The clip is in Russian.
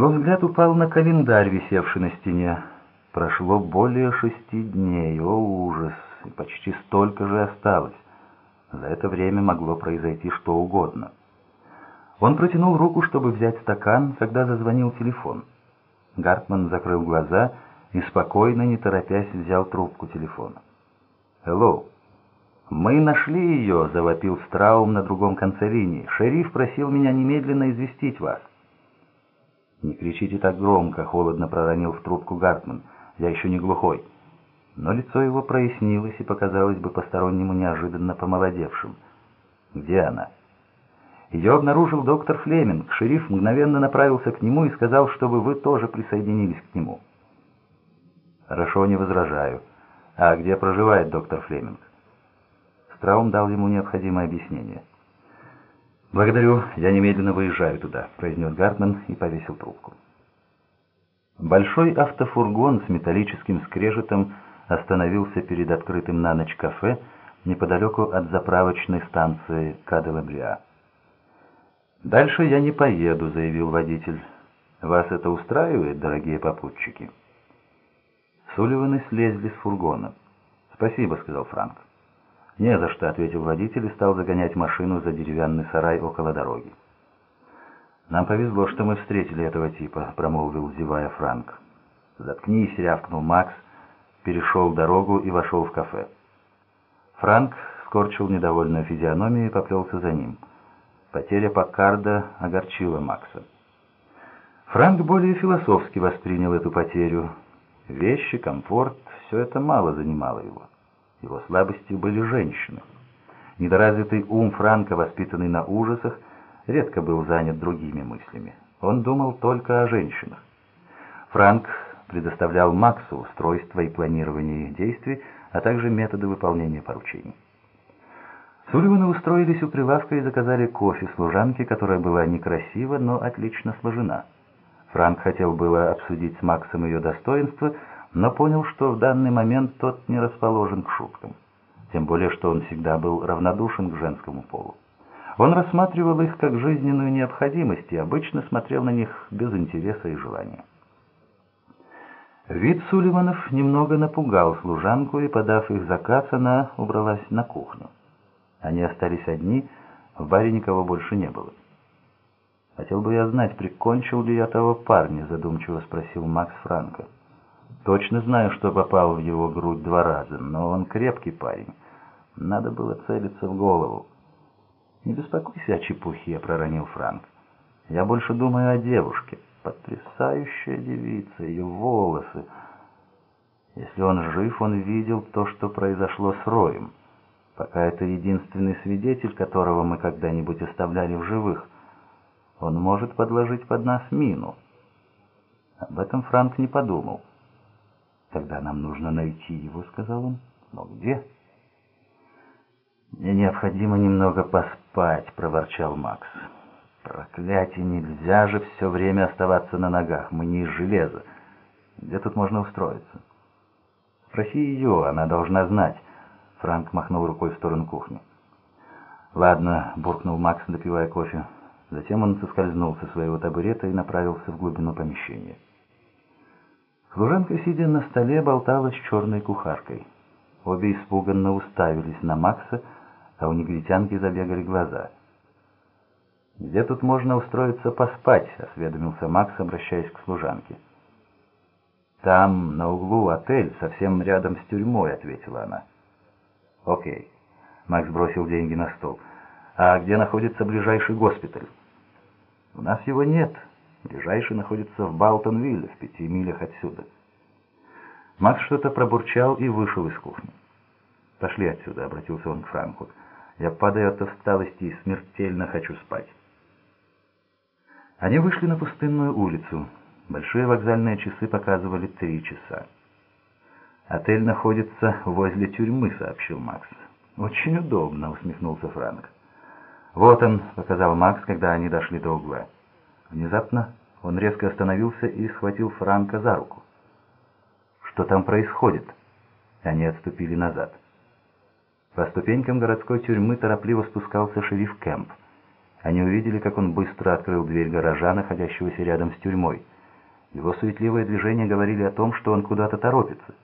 Его взгляд упал на календарь, висевший на стене. Прошло более шести дней, о ужас, и почти столько же осталось. За это время могло произойти что угодно. Он протянул руку, чтобы взять стакан, когда зазвонил телефон. Гартман закрыл глаза и спокойно, не торопясь, взял трубку телефона. «Hello!» «Мы нашли ее!» — завопил Страум на другом конце линии. «Шериф просил меня немедленно известить вас». «Не кричите так громко!» — холодно проронил в трубку Гартман. «Я еще не глухой». Но лицо его прояснилось и показалось бы постороннему неожиданно помолодевшим. «Где она?» Ее обнаружил доктор Флеминг. Шериф мгновенно направился к нему и сказал, чтобы вы тоже присоединились к нему. «Хорошо, не возражаю. А где проживает доктор Флеминг?» Страум дал ему необходимое объяснение. «Благодарю, я немедленно выезжаю туда», — произнес Гартман и повесил трубку. Большой автофургон с металлическим скрежетом остановился перед открытым на ночь кафе неподалеку от заправочной станции Каделабриа. «Дальше я не поеду», — заявил водитель. «Вас это устраивает, дорогие попутчики?» Сулливаны слезли с фургона. «Спасибо», — сказал Франк. «Не за что», — ответил водитель и стал загонять машину за деревянный сарай около дороги. «Нам повезло, что мы встретили этого типа», — промолвил, зевая Франк. «Заткнись», — рявкнул Макс, перешел дорогу и вошел в кафе. Франк скорчил недовольную физиономию и поплелся за ним. Потеря Паккарда огорчила Макса. Франк более философски воспринял эту потерю. Вещи, комфорт — все это мало занимало его. Его слабостью были женщины. Недоразвитый ум Франка, воспитанный на ужасах, редко был занят другими мыслями. Он думал только о женщинах. Франк предоставлял Максу устройство и планирование их действий, а также методы выполнения поручений. Сулливаны устроились у прилавка и заказали кофе служанке, которая была некрасива, но отлично сложена. Франк хотел было обсудить с Максом ее достоинства, но понял, что в данный момент тот не расположен к шуткам. Тем более, что он всегда был равнодушен к женскому полу. Он рассматривал их как жизненную необходимость и обычно смотрел на них без интереса и желания. Вид Сулливанов немного напугал служанку, и, подав их заказ, она убралась на кухню. Они остались одни, в баре никого больше не было. «Хотел бы я знать, прикончил ли я того парня?» — задумчиво спросил Макс Франко. Точно знаю, что попал в его грудь два раза, но он крепкий парень. Надо было целиться в голову. «Не беспокойся о чепухе», — проронил Франк. «Я больше думаю о девушке. Потрясающая девица, ее волосы. Если он жив, он видел то, что произошло с Роем. Пока это единственный свидетель, которого мы когда-нибудь оставляли в живых. Он может подложить под нас мину». Об этом Франк не подумал. «Тогда нам нужно найти его», — сказал он. «Но где?» «Мне необходимо немного поспать», — проворчал Макс. «Проклятие, нельзя же все время оставаться на ногах, мы не из железа. Где тут можно устроиться?» «Спроси ее, она должна знать», — Франк махнул рукой в сторону кухни. «Ладно», — буркнул Макс, допивая кофе. Затем он соскользнул со своего табурета и направился в глубину помещения. Служанка, сидя на столе, болталась с черной кухаркой. Обе испуганно уставились на Макса, а у негритянки забегали глаза. «Где тут можно устроиться поспать?» — осведомился Макс, обращаясь к служанке. «Там, на углу, отель, совсем рядом с тюрьмой», — ответила она. «Окей». Макс бросил деньги на стол. «А где находится ближайший госпиталь?» «У нас его нет», Ближайший находится в Балтонвилле, в пяти милях отсюда. Макс что-то пробурчал и вышел из кухни. «Пошли отсюда», — обратился он к Франку. «Я падаю от усталости и смертельно хочу спать». Они вышли на пустынную улицу. Большие вокзальные часы показывали три часа. «Отель находится возле тюрьмы», — сообщил Макс. «Очень удобно», — усмехнулся Франк. «Вот он», — показал Макс, когда они дошли до угла. Внезапно он резко остановился и схватил Франка за руку. «Что там происходит?» Они отступили назад. По ступенькам городской тюрьмы торопливо спускался шериф Кэмп. Они увидели, как он быстро открыл дверь гаража, находящегося рядом с тюрьмой. Его суетливые движения говорили о том, что он куда-то торопится.